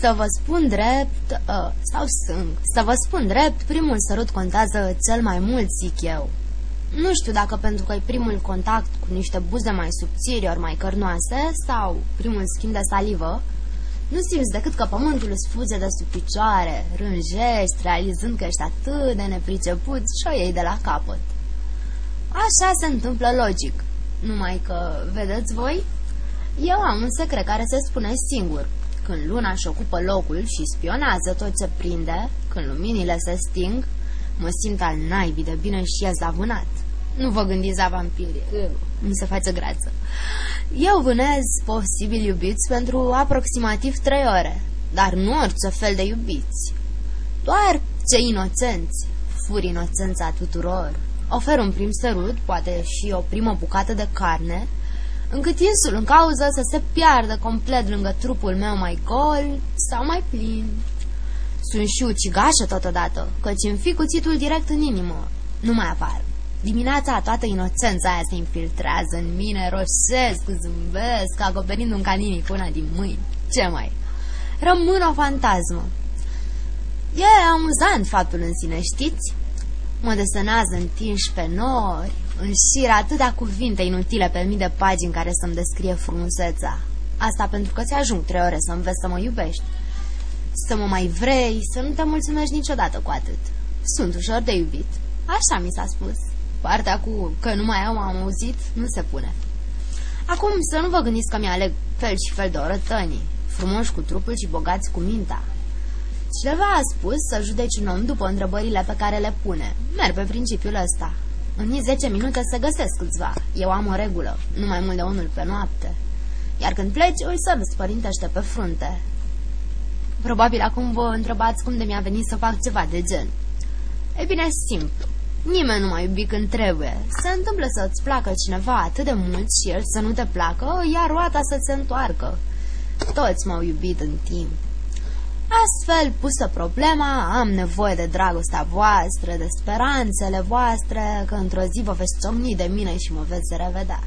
Să vă spun drept, uh, sau sunt, să vă spun drept, primul sărut contează cel mai mult, zic eu. Nu știu dacă pentru că e primul contact cu niște buze mai subțiri ori mai cărnoase sau primul schimb de salivă, nu simți decât că pământul îți fuge de sub picioare, rânjești, realizând că ești atât de nepriceput și o iei de la capăt. Așa se întâmplă logic, numai că, vedeți voi, eu am un secret care se spune singur. Când luna își ocupă locul și spionează tot ce prinde, când luminile se sting, mă simt al naibii de bine și e zavânat. Nu vă gândiți la vampiri, mi se face grață. Eu vânez posibil iubiți pentru aproximativ trei ore, dar nu orice fel de iubiți. Doar cei inocenți, furi inocența tuturor. Ofer un prim sărut, poate și o primă bucată de carne, încât insul în cauză să se piardă complet lângă trupul meu mai gol sau mai plin. Sunt și ucigașă totodată, căci îmi fi cuțitul direct în inimă. Nu mai apar. Dimineața toată inocența aia se infiltrează în mine, roșesc, zâmbesc, acoperind un caninic până din mâini. Ce mai? Rămân o fantasmă. E amuzant faptul în sine, știți? Mă desenează întinși pe nori, în șir atâtea cuvinte inutile pe mii de pagini care să-mi descrie frumusețea. Asta pentru că ți ajung trei ore să înveți să mă iubești. Să mă mai vrei, să nu te mulțumești niciodată cu atât. Sunt ușor de iubit. Așa mi s-a spus. Partea cu că nu mai am auzit nu se pune. Acum să nu vă gândiți că mi-aleg fel și fel de orătănii, frumoși cu trupul și bogați cu mintea. Cineva a spus să judeci un om după întrebările pe care le pune. Merg pe principiul ăsta. În 10 minute se găsesc câțiva. Eu am o regulă, nu mai mult de unul pe noapte. Iar când pleci, îl sărți părintește pe frunte. Probabil acum vă întrebați cum de mi-a venit să fac ceva de gen. E bine, simplu. Nimeni nu mai iubi când trebuie. Se întâmplă să-ți placă cineva atât de mult și el să nu te placă, iar roata să se întoarcă. Toți m-au iubit în timp. Astfel, pusă problema, am nevoie de dragostea voastră, de speranțele voastre, că într-o zi vă veți ciocni de mine și mă veți revedea.